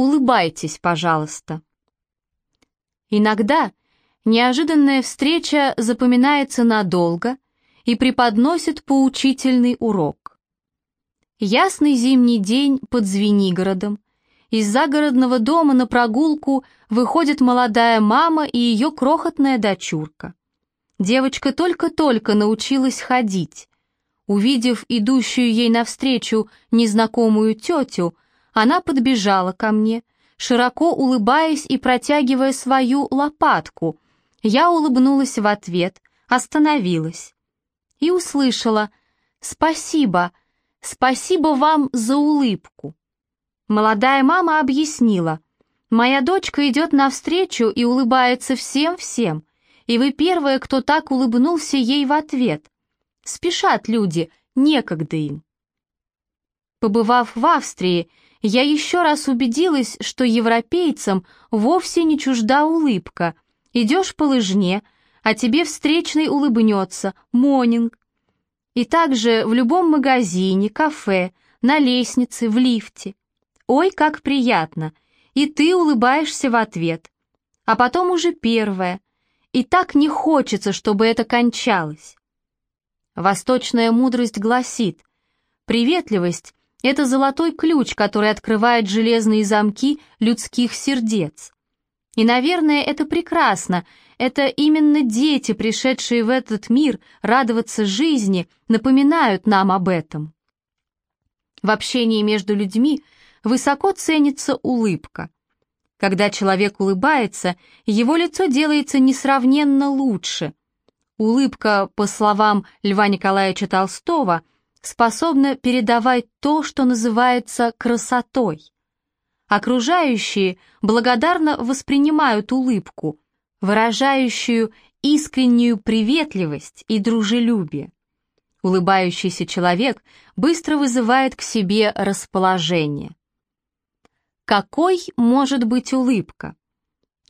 улыбайтесь, пожалуйста. Иногда неожиданная встреча запоминается надолго и преподносит поучительный урок. Ясный зимний день под Звенигородом. Из загородного дома на прогулку выходит молодая мама и ее крохотная дочурка. Девочка только-только научилась ходить. Увидев идущую ей навстречу незнакомую тетю, она подбежала ко мне, широко улыбаясь и протягивая свою лопатку. Я улыбнулась в ответ, остановилась и услышала «Спасибо, спасибо вам за улыбку». Молодая мама объяснила «Моя дочка идет навстречу и улыбается всем-всем, и вы первая, кто так улыбнулся ей в ответ. Спешат люди, некогда им». Побывав в Австрии, я еще раз убедилась, что европейцам вовсе не чужда улыбка. Идешь по лыжне, а тебе встречный улыбнется, монинг. И также в любом магазине, кафе, на лестнице, в лифте. Ой, как приятно! И ты улыбаешься в ответ. А потом уже первое. И так не хочется, чтобы это кончалось. Восточная мудрость гласит, приветливость это золотой ключ, который открывает железные замки людских сердец. И, наверное, это прекрасно. Это именно дети, пришедшие в этот мир радоваться жизни, напоминают нам об этом. В общении между людьми высоко ценится улыбка. Когда человек улыбается, его лицо делается несравненно лучше. Улыбка, по словам Льва Николаевича Толстого, способна передавать то, что называется красотой. Окружающие благодарно воспринимают улыбку, выражающую искреннюю приветливость и дружелюбие. Улыбающийся человек быстро вызывает к себе расположение. Какой может быть улыбка?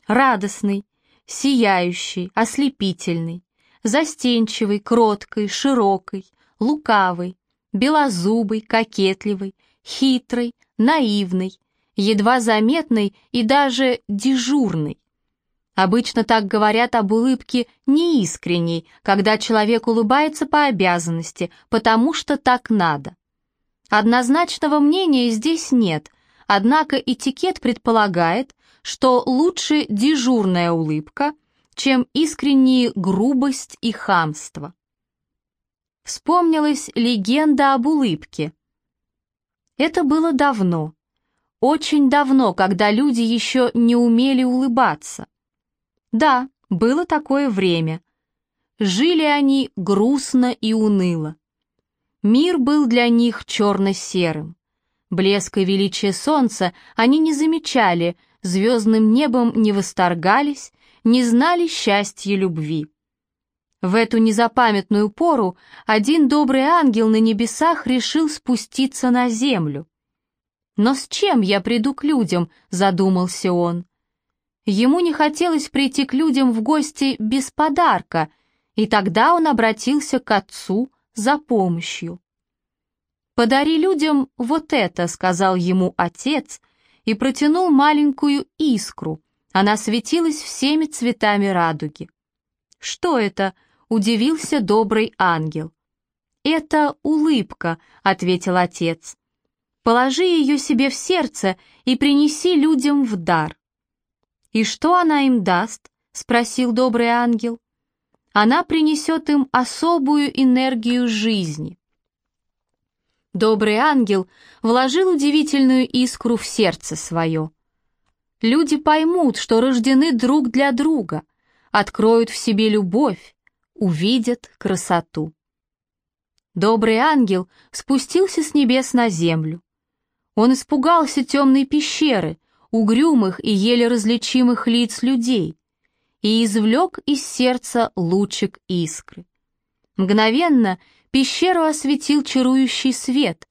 Радостный, сияющий, ослепительный, застенчивый, кроткой, широкой, лукавый, белозубый, кокетливый, хитрый, наивный, едва заметный и даже дежурный. Обычно так говорят об улыбке неискренней, когда человек улыбается по обязанности, потому что так надо. Однозначного мнения здесь нет, однако этикет предполагает, что лучше дежурная улыбка, чем искренние грубость и хамство. Вспомнилась легенда об улыбке. Это было давно, очень давно, когда люди еще не умели улыбаться. Да, было такое время. Жили они грустно и уныло. Мир был для них черно-серым. Блеск и величие солнца они не замечали, звездным небом не восторгались, не знали счастья любви. В эту незапамятную пору один добрый ангел на небесах решил спуститься на землю. «Но с чем я приду к людям?» — задумался он. Ему не хотелось прийти к людям в гости без подарка, и тогда он обратился к отцу за помощью. «Подари людям вот это», — сказал ему отец, и протянул маленькую искру. Она светилась всеми цветами радуги. «Что это?» Удивился добрый ангел. «Это улыбка», — ответил отец. «Положи ее себе в сердце и принеси людям в дар». «И что она им даст?» — спросил добрый ангел. «Она принесет им особую энергию жизни». Добрый ангел вложил удивительную искру в сердце свое. Люди поймут, что рождены друг для друга, откроют в себе любовь, увидят красоту. Добрый ангел спустился с небес на землю. Он испугался темной пещеры, угрюмых и еле различимых лиц людей, и извлек из сердца лучик искры. Мгновенно пещеру осветил чарующий свет.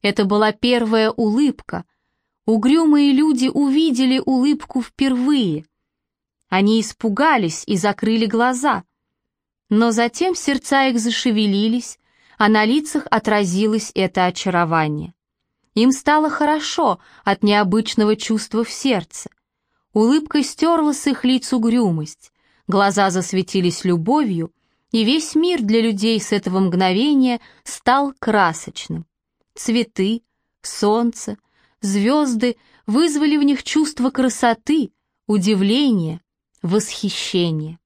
Это была первая улыбка. Угрюмые люди увидели улыбку впервые. Они испугались и закрыли глаза — но затем сердца их зашевелились, а на лицах отразилось это очарование. Им стало хорошо от необычного чувства в сердце. Улыбка стерла с их лиц угрюмость, глаза засветились любовью, и весь мир для людей с этого мгновения стал красочным. Цветы, солнце, звезды вызвали в них чувство красоты, удивления, восхищения.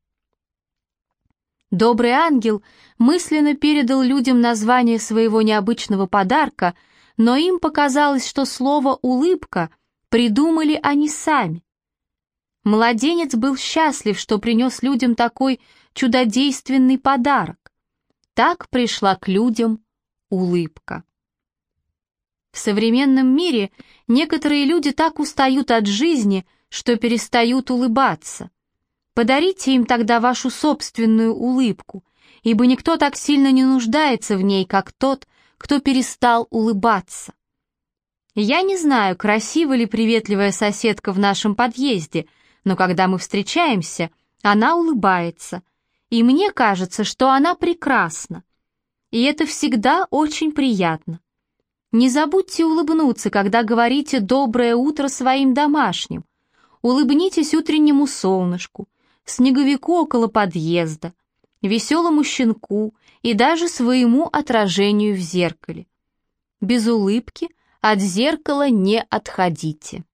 Добрый ангел мысленно передал людям название своего необычного подарка, но им показалось, что слово «улыбка» придумали они сами. Младенец был счастлив, что принес людям такой чудодейственный подарок. Так пришла к людям улыбка. В современном мире некоторые люди так устают от жизни, что перестают улыбаться. Подарите им тогда вашу собственную улыбку, ибо никто так сильно не нуждается в ней, как тот, кто перестал улыбаться. Я не знаю, красива ли приветливая соседка в нашем подъезде, но когда мы встречаемся, она улыбается, и мне кажется, что она прекрасна. И это всегда очень приятно. Не забудьте улыбнуться, когда говорите «доброе утро» своим домашним. Улыбнитесь утреннему солнышку, снеговику около подъезда, веселому щенку и даже своему отражению в зеркале. Без улыбки от зеркала не отходите.